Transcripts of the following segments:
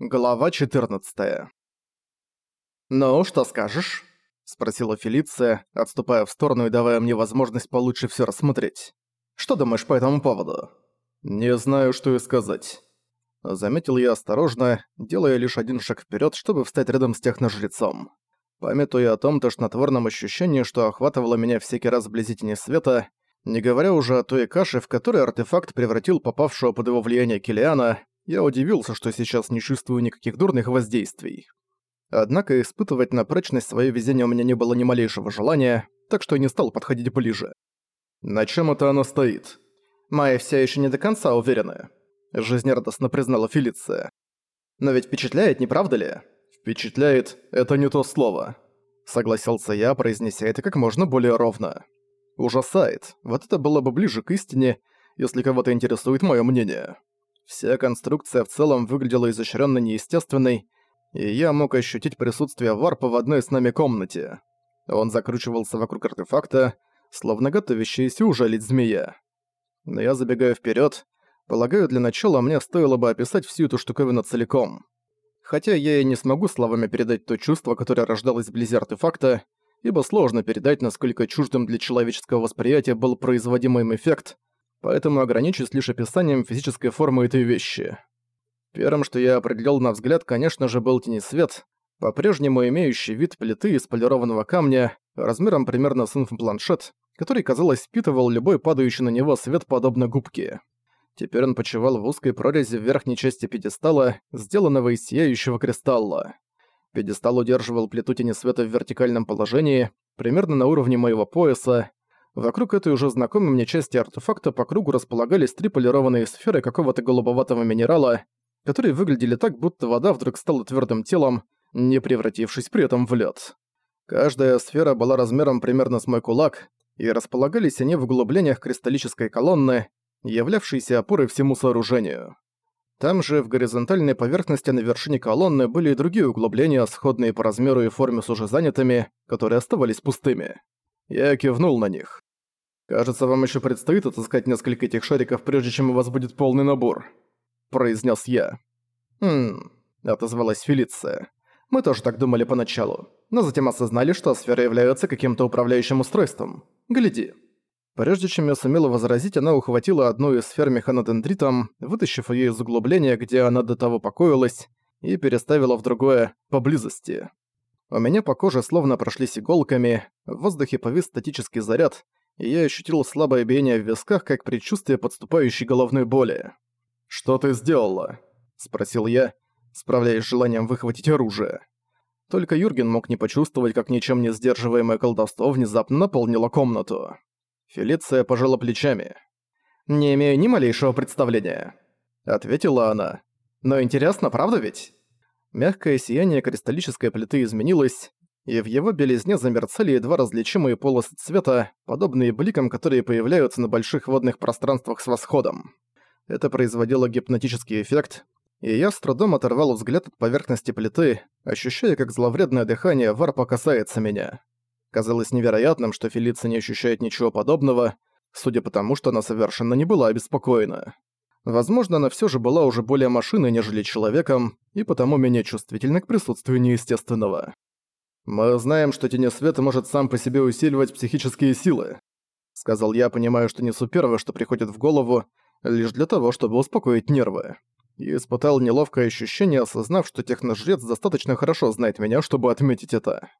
Глава 14 «Ну, что скажешь?» — спросила Фелиция, отступая в сторону и давая мне возможность получше всё рассмотреть. «Что думаешь по этому поводу?» «Не знаю, что и сказать». Заметил я осторожно, делая лишь один шаг вперёд, чтобы встать рядом с техножрецом. Памятуя о том тошнотворном ощущении, что охватывало меня всякий раз вблизи тени света, не говоря уже о той каше, в которой артефакт превратил попавшего под его влияние Килиана, я удивился, что сейчас не чувствую никаких дурных воздействий. Однако испытывать на прочность своё везение у меня не было ни малейшего желания, так что я не стал подходить ближе. «На чем это оно стоит?» «Майя все еще не до конца уверена», — жизнерадостно признала Фелиция. «Но ведь впечатляет, не правда ли?» «Впечатляет — это не то слово», — согласился я, произнеся это как можно более ровно. «Ужасает. Вот это было бы ближе к истине, если кого-то интересует моё мнение». Вся конструкция в целом выглядела изощрённо неестественной, и я мог ощутить присутствие варпа в одной с нами комнате. Он закручивался вокруг артефакта, словно готовящаяся ужалить змея. Но я забегаю вперед. Полагаю, для начала мне стоило бы описать всю эту штуковину целиком. Хотя я и не смогу словами передать то чувство, которое рождалось вблизи артефакта, ибо сложно передать, насколько чуждым для человеческого восприятия был производимый им эффект, поэтому ограничусь лишь описанием физической формы этой вещи. Первым, что я определил на взгляд, конечно же, был тенесвет, по-прежнему имеющий вид плиты из полированного камня, размером примерно с инфопланшет, который, казалось, впитывал любой падающий на него свет подобно губке. Теперь он почивал в узкой прорези в верхней части пьедестала, сделанного из сияющего кристалла. Пьедестал удерживал плиту тенесвета в вертикальном положении, примерно на уровне моего пояса, Вокруг этой уже знакомой мне части артефакта по кругу располагались три полированные сферы какого-то голубоватого минерала, которые выглядели так, будто вода вдруг стала твердым телом, не превратившись при этом в лед. Каждая сфера была размером примерно с мой кулак, и располагались они в углублениях кристаллической колонны, являвшейся опорой всему сооружению. Там же, в горизонтальной поверхности на вершине колонны были и другие углубления, сходные по размеру и форме с уже занятыми, которые оставались пустыми. Я кивнул на них. «Кажется, вам еще предстоит отыскать несколько этих шариков, прежде чем у вас будет полный набор», — произнес я. «Хм...» — отозвалась Фелиция. «Мы тоже так думали поначалу, но затем осознали, что сфера является каким-то управляющим устройством. Гляди». Прежде чем я сумела возразить, она ухватила одну из сфер механодендритом, вытащив ее из углубления, где она до того покоилась, и переставила в другое «поблизости». У меня по коже словно прошлись иголками, в воздухе повис статический заряд, и я ощутил слабое биение в висках, как предчувствие подступающей головной боли. «Что ты сделала?» – спросил я, справляясь с желанием выхватить оружие. Только Юрген мог не почувствовать, как ничем не сдерживаемое колдовство внезапно наполнило комнату. Фелиция пожала плечами. «Не имею ни малейшего представления», — ответила она. «Но интересно, правда ведь?» Мягкое сияние кристаллической плиты изменилось, и в его белизне замерцали едва различимые полосы цвета, подобные бликам, которые появляются на больших водных пространствах с восходом. Это производило гипнотический эффект, и я с трудом оторвал взгляд от поверхности плиты, ощущая, как зловредное дыхание варпа касается меня. Казалось невероятным, что Фелиция не ощущает ничего подобного, судя по тому, что она совершенно не была обеспокоена. Возможно, она все же была уже более машиной, нежели человеком, и потому менее чувствительна к присутствию неестественного. «Мы знаем, что тенесвет может сам по себе усиливать психические силы», сказал я, понимая, что несу первое, что приходит в голову, лишь для того, чтобы успокоить нервы. И испытал неловкое ощущение, осознав, что техножрец достаточно хорошо знает меня, чтобы отметить это.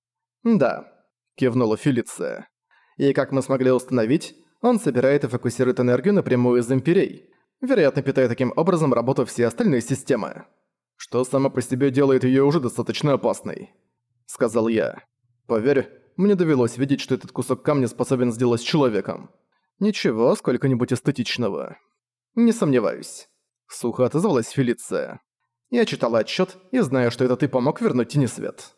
«Да», — кивнула Фелиция. «И как мы смогли установить, он собирает и фокусирует энергию напрямую из империй, вероятно, питая таким образом работу все остальные системы. Что само по себе делает её уже достаточно опасной сказал я. «Поверь, мне довелось видеть, что этот кусок камня способен сделать человеком. Ничего, сколько-нибудь эстетичного». «Не сомневаюсь», — сухо отозвалась Фелиция. «Я читала отчет и знаю, что это ты помог вернуть Тенесвет».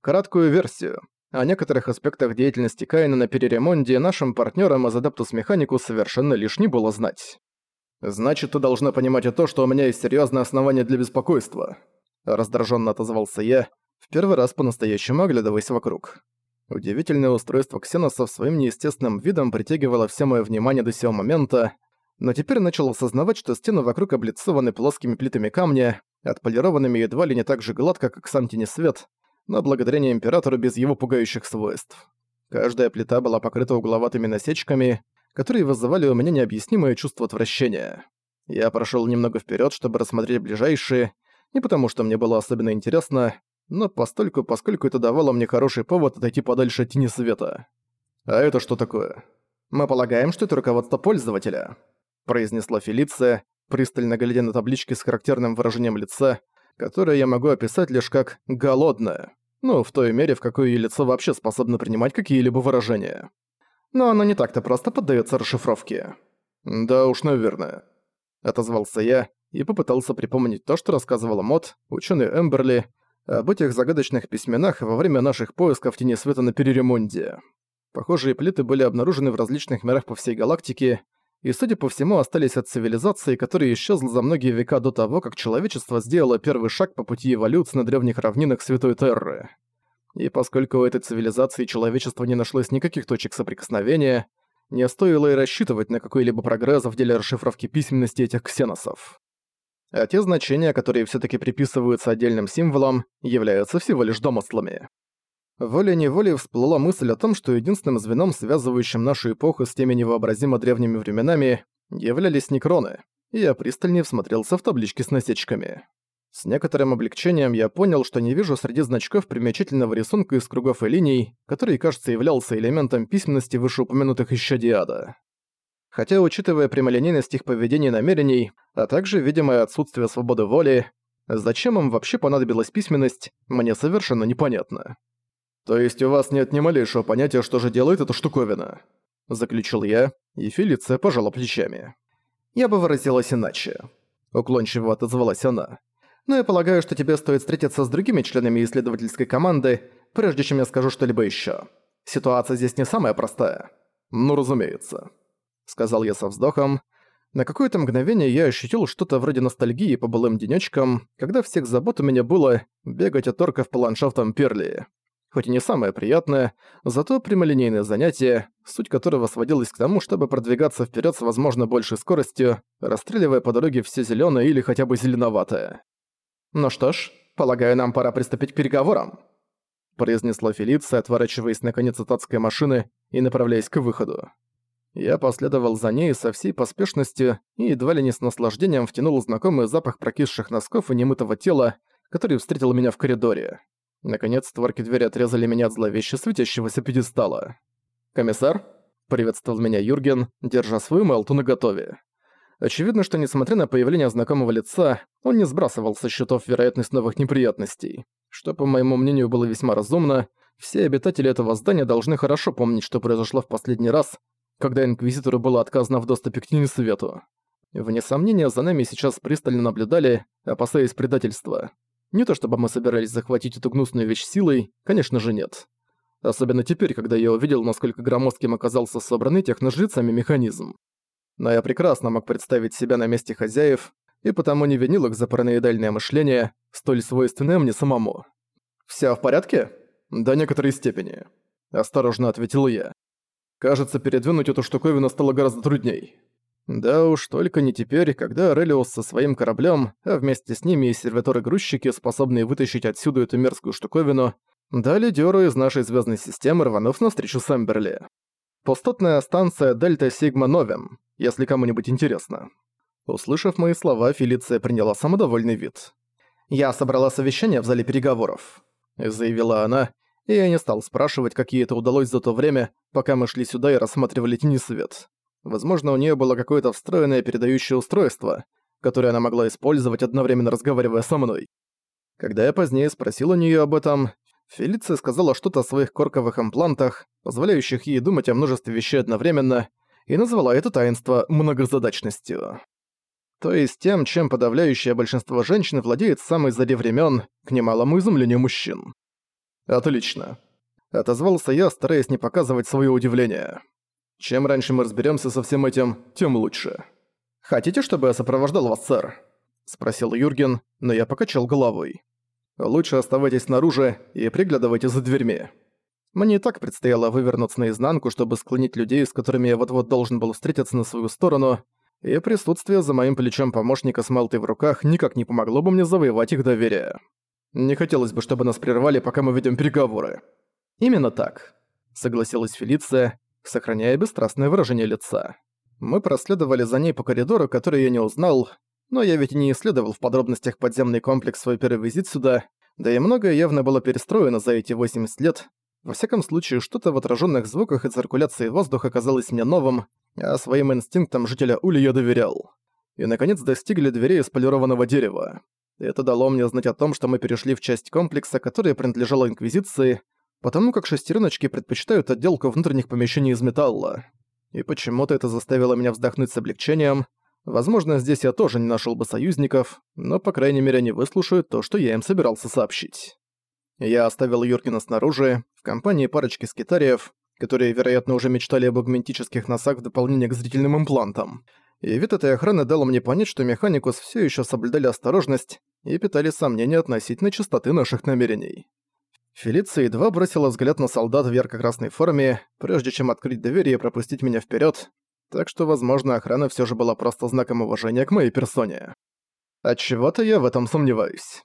Краткую версию. О некоторых аспектах деятельности Каина на переремонте нашим партнерам из Adeptus Mechanicus совершенно лишне было знать. «Значит, ты должна понимать и то, что у меня есть серьезное основание для беспокойства», — раздраженно отозвался я, первый раз по-настоящему оглядываясь вокруг. Удивительное устройство ксеносов своим неестественным видом притягивало все мое внимание до сего момента, но теперь начал осознавать, что стены вокруг облицованы плоскими плитами камня, отполированными едва ли не так же гладко, как сам тенесвет, но благодарение Императору без его пугающих свойств. Каждая плита была покрыта угловатыми насечками, которые вызывали у меня необъяснимое чувство отвращения. Я прошел немного вперед, чтобы рассмотреть ближайшие, не потому что мне было особенно интересно, но постольку, поскольку это давало мне хороший повод отойти подальше от тени света. «А это что такое?» «Мы полагаем, что это руководство пользователя», — произнесла Фелиция, пристально глядя на таблички с характерным выражением лица, которое я могу описать лишь как «голодное». Ну, в той мере, в какой её лицо вообще способно принимать какие-либо выражения. Но оно не так-то просто поддаётся расшифровке. «Да уж, наверное», — отозвался я и попытался припомнить то, что рассказывала Мот, ученый Эмберли, об этих загадочных письменах во время наших поисков Тени Света на Переремонде. Похожие плиты были обнаружены в различных мирах по всей галактике, и, судя по всему, остались от цивилизации, которая исчезла за многие века до того, как человечество сделало первый шаг по пути эволюции на древних равнинах Святой Терры. И поскольку у этой цивилизации человечества не нашлось никаких точек соприкосновения, не стоило и рассчитывать на какой-либо прогресс в деле расшифровки письменности этих ксеносов. А те значения, которые все таки приписываются отдельным символам, являются всего лишь домыслами. Волей-неволей всплыла мысль о том, что единственным звеном, связывающим нашу эпоху с теми невообразимо древними временами, являлись некроны, и я пристальнее всмотрелся в таблички с насечками. С некоторым облегчением я понял, что не вижу среди значков примечательного рисунка из кругов и линий, который, кажется, являлся элементом письменности вышеупомянутых еще Диада. Хотя, учитывая прямолинейность их поведения и намерений, а также видимое отсутствие свободы воли, зачем им вообще понадобилась письменность, мне совершенно непонятно. «То есть у вас нет ни малейшего понятия, что же делает эта штуковина?» Заключил я, и Фелиция пожала плечами. «Я бы выразилась иначе», — уклончиво отозвалась она. Но я полагаю, что тебе стоит встретиться с другими членами исследовательской команды, прежде чем я скажу что-либо ещё. Ситуация здесь не самая простая. Ну, разумеется. Сказал я со вздохом. На какое-то мгновение я ощутил что-то вроде ностальгии по былым денёчкам, когда всех забот у меня было бегать от орков по ландшафтам Перли. Хоть и не самое приятное, зато прямолинейное занятие, суть которого сводилась к тому, чтобы продвигаться вперед с возможно большей скоростью, расстреливая по дороге все зеленое или хотя бы зеленоватое. «Ну что ж, полагаю, нам пора приступить к переговорам», произнесла Фелиция, отворачиваясь наконец от адской машины и направляясь к выходу. Я последовал за ней со всей поспешностью и едва ли не с наслаждением втянул знакомый запах прокисших носков и немытого тела, который встретил меня в коридоре. Наконец, створки двери отрезали меня от зловеще светящегося пьедестала. «Комиссар?» — приветствовал меня Юрген, держа свою Мелту наготове. Очевидно, что несмотря на появление знакомого лица, он не сбрасывал со счетов вероятность новых неприятностей. Что, по моему мнению, было весьма разумно, все обитатели этого здания должны хорошо помнить, что произошло в последний раз, когда Инквизитору было отказано в доступе к тени свету. Вне сомнения, за нами сейчас пристально наблюдали, опасаясь предательства. Не то чтобы мы собирались захватить эту гнусную вещь силой, конечно же нет. Особенно теперь, когда я увидел, насколько громоздким оказался собранный техножрицами механизм но я прекрасно мог представить себя на месте хозяев, и потому не винил их за параноидальное мышление, столь свойственное мне самому. «Всё в порядке?» «До некоторой степени», — осторожно ответил я. «Кажется, передвинуть эту штуковину стало гораздо трудней». Да уж, только не теперь, когда Релиус со своим кораблем, а вместе с ними и сервиторы-грузчики, способные вытащить отсюда эту мерзкую штуковину, дали дёру из нашей звездной системы, рванув навстречу Сэмберли. Пустотная станция Дельта Сигма Новем, если кому-нибудь интересно. Услышав мои слова, Фелиция приняла самодовольный вид. «Я собрала совещание в зале переговоров», — заявила она, и я не стал спрашивать, как ей это удалось за то время, пока мы шли сюда и рассматривали тени свет. Возможно, у нее было какое-то встроенное передающее устройство, которое она могла использовать, одновременно разговаривая со мной. Когда я позднее спросил у нее об этом, Фелиция сказала что-то о своих корковых имплантах, позволяющих ей думать о множестве вещей одновременно, и назвала это таинство многозадачностью. То есть тем, чем подавляющее большинство женщин владеет с самой зари времен, к немалому изумлению мужчин. «Отлично», — отозвался я, стараясь не показывать свое удивление. «Чем раньше мы разберемся со всем этим, тем лучше». «Хотите, чтобы я сопровождал вас, сэр?» — спросил Юрген, но я покачал головой. Лучше оставайтесь снаружи и приглядывайте за дверьми. Мне и так предстояло вывернуться наизнанку, чтобы склонить людей, с которыми я вот-вот должен был встретиться на свою сторону, и присутствие за моим плечом помощника с Мелтой в руках никак не помогло бы мне завоевать их доверие. Не хотелось бы, чтобы нас прервали, пока мы ведем переговоры. Именно так, согласилась Фелиция, сохраняя бесстрастное выражение лица. Мы проследовали за ней по коридору, который я не узнал, но я ведь не исследовал в подробностях подземный комплекс свой первый визит сюда, да и многое явно было перестроено за эти 80 лет. Во всяком случае, что-то в отраженных звуках и циркуляции воздуха казалось мне новым, а своим инстинктам жителя Ули я доверял. И, наконец, достигли дверей из полированного дерева. Это дало мне знать о том, что мы перешли в часть комплекса, которая принадлежала Инквизиции, потому как шестереночки предпочитают отделку внутренних помещений из металла. И почему-то это заставило меня вздохнуть с облегчением. Возможно, здесь я тоже не нашел бы союзников, но, по крайней мере, они выслушают то, что я им собирался сообщить. Я оставил Юркина снаружи, в компании парочки скитариев, которые, вероятно, уже мечтали об агментических носах в дополнение к зрительным имплантам. И вид этой охраны дал мне понять, что Механикус все еще соблюдали осторожность и питали сомнения относительно чистоты наших намерений. Фелиция едва бросила взгляд на солдат в ярко-красной форме, прежде чем открыть дверь и пропустить меня вперед, так что, возможно, охрана все же была просто знаком уважения к моей персоне. Отчего-то я в этом сомневаюсь.